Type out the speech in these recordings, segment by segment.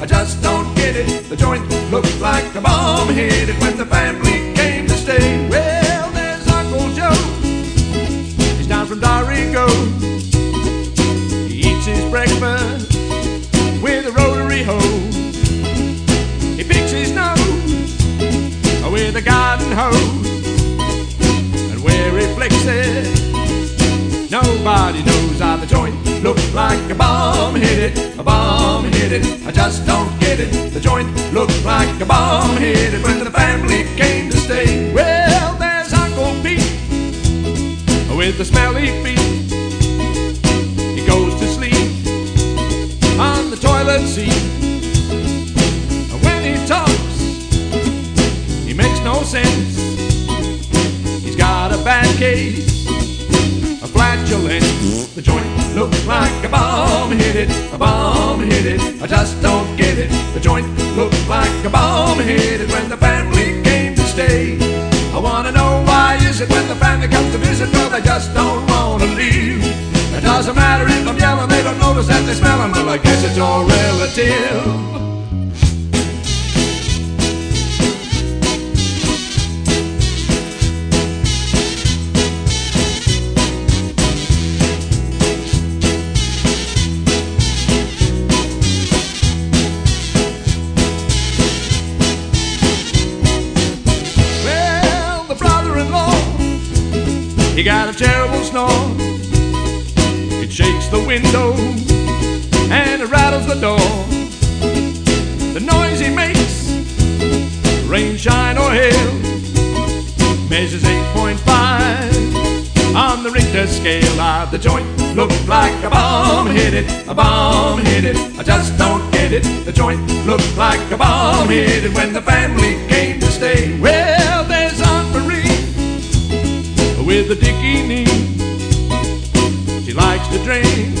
I just don't get it. The joint looked like a bomb hit it when the family came to stay. Well, there's Uncle Joe. He's down from Dorrigo. He eats his breakfast with a rotary hoe. He picks his nose with a garden hose. And where he flicks it, nobody knows how the joint looked like a bomb hit it, a bomb hit it. I just don't get it. The joint looked like a bomb hit it when the family came to stay. Well, there's Uncle Pete with the smelly feet. He goes to sleep on the toilet seat. And when he talks, he makes no sense. He's got a bad case a flatulence. The joint like a bomb hit it, a bomb hit it. I just don't get it. The joint looks like a bomb hit it when the family came to stay. I wanna know why is it when the family comes to visit, no, they just don't wanna leave. It doesn't matter if I'm yelling, they don't notice that they smell 'em, well, I guess it's all relative. He got a terrible snore. It shakes the window and it rattles the door. The noise he makes, rain, shine, or hail, measures 8.5 on the Richter scale. Ah, the joint looked like a bomb hit it, a bomb hit it. I just don't get it. The joint looked like a bomb hit it when the family drink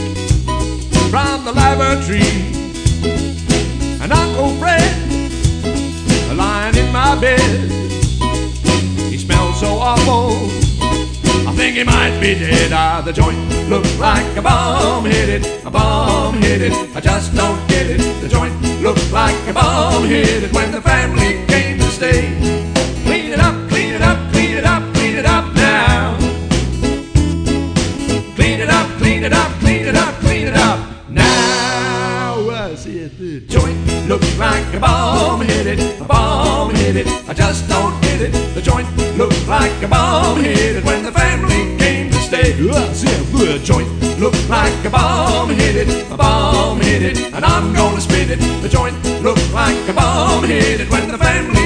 from the lavatory. And Uncle Fred, lying in my bed, he smells so awful. I think he might be dead. Ah, the joint looked like a bomb hit it, a bomb hit it. I just don't get it. The joint looked like a bomb hit it when the family came to stay. Said the joint looked like a bomb hit it, a bomb hit it. I just don't get it. The joint looked like a bomb hit it when the family came to stay. I said the joint looked like a bomb hit it, a bomb hit it, and I'm gonna spit it. The joint looked like a bomb hit it when the family.